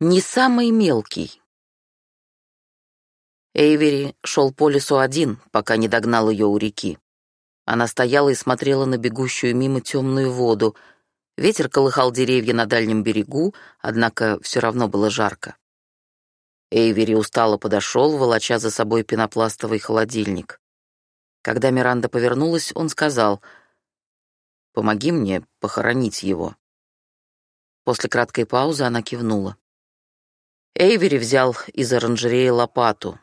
Не самый мелкий. Эйвери шел по лесу один, пока не догнал ее у реки. Она стояла и смотрела на бегущую мимо темную воду. Ветер колыхал деревья на дальнем берегу, однако все равно было жарко. Эйвери устало подошел, волоча за собой пенопластовый холодильник. Когда Миранда повернулась, он сказал, «Помоги мне похоронить его». После краткой паузы она кивнула. Эйвери взял из оранжереи лопату.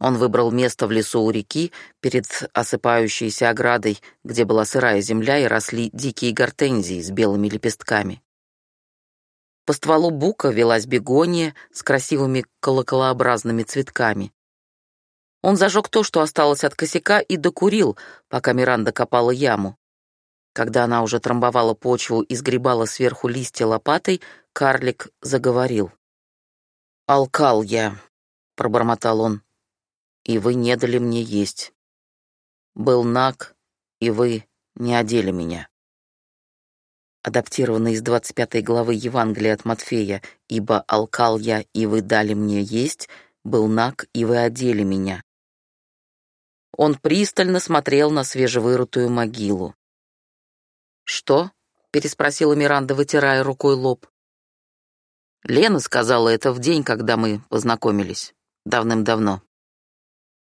Он выбрал место в лесу у реки перед осыпающейся оградой, где была сырая земля и росли дикие гортензии с белыми лепестками. По стволу бука велась бегония с красивыми колоколообразными цветками. Он зажег то, что осталось от косяка, и докурил, пока Миранда копала яму. Когда она уже трамбовала почву и сгребала сверху листья лопатой, карлик заговорил. «Алкал я», — пробормотал он, — «и вы не дали мне есть. Был наг, и вы не одели меня». Адаптированный из 25 главы Евангелия от Матфея «Ибо алкал я, и вы дали мне есть, был наг, и вы одели меня». Он пристально смотрел на свежевырытую могилу. «Что?» — переспросила Миранда, вытирая рукой лоб. Лена сказала это в день, когда мы познакомились. Давным-давно.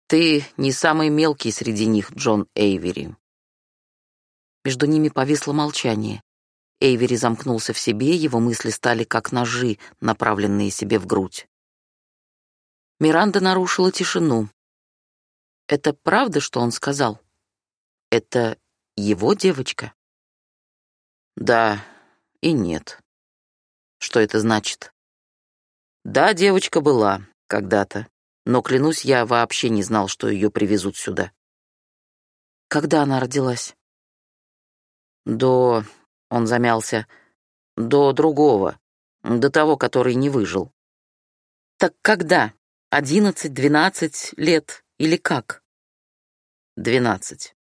Ты не самый мелкий среди них, Джон Эйвери. Между ними повисло молчание. Эйвери замкнулся в себе, его мысли стали как ножи, направленные себе в грудь. Миранда нарушила тишину. Это правда, что он сказал? Это его девочка? Да и нет. Что это значит? Да, девочка была когда-то, но, клянусь, я вообще не знал, что ее привезут сюда. Когда она родилась? До... Он замялся. До другого. До того, который не выжил. Так когда? Одиннадцать, двенадцать лет или как? Двенадцать.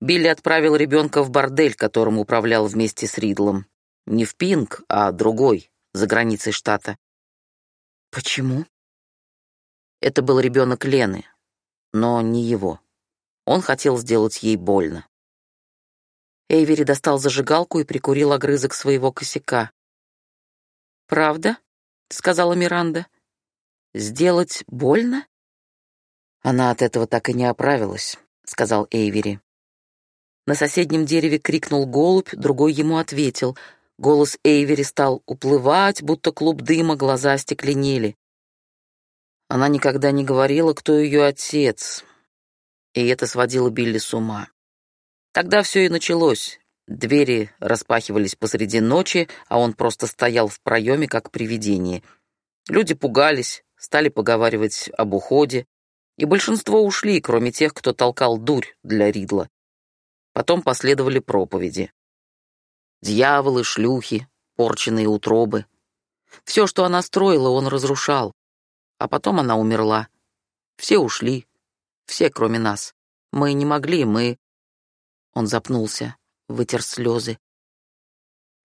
Билли отправил ребенка в бордель, которым управлял вместе с Ридлом. Не в Пинг, а другой, за границей штата. Почему? Это был ребенок Лены, но не его. Он хотел сделать ей больно. Эйвери достал зажигалку и прикурил огрызок своего косяка. «Правда?» — сказала Миранда. «Сделать больно?» «Она от этого так и не оправилась», — сказал Эйвери. На соседнем дереве крикнул голубь, другой ему ответил — Голос Эйвери стал уплывать, будто клуб дыма, глаза остекленели. Она никогда не говорила, кто ее отец, и это сводило Билли с ума. Тогда все и началось. Двери распахивались посреди ночи, а он просто стоял в проеме, как привидение. Люди пугались, стали поговаривать об уходе, и большинство ушли, кроме тех, кто толкал дурь для Ридла. Потом последовали проповеди. Дьяволы, шлюхи, порченные утробы. Все, что она строила, он разрушал. А потом она умерла. Все ушли. Все, кроме нас. Мы не могли, мы... Он запнулся, вытер слезы.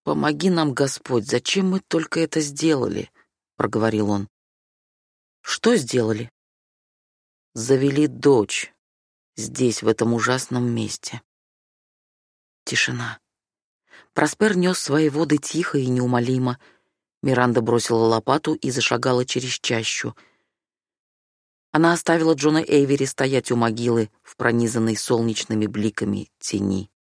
«Помоги нам, Господь, зачем мы только это сделали?» — проговорил он. «Что сделали?» «Завели дочь. Здесь, в этом ужасном месте». Тишина. Проспер нес свои воды тихо и неумолимо. Миранда бросила лопату и зашагала через чащу. Она оставила Джона Эйвери стоять у могилы в пронизанной солнечными бликами тени.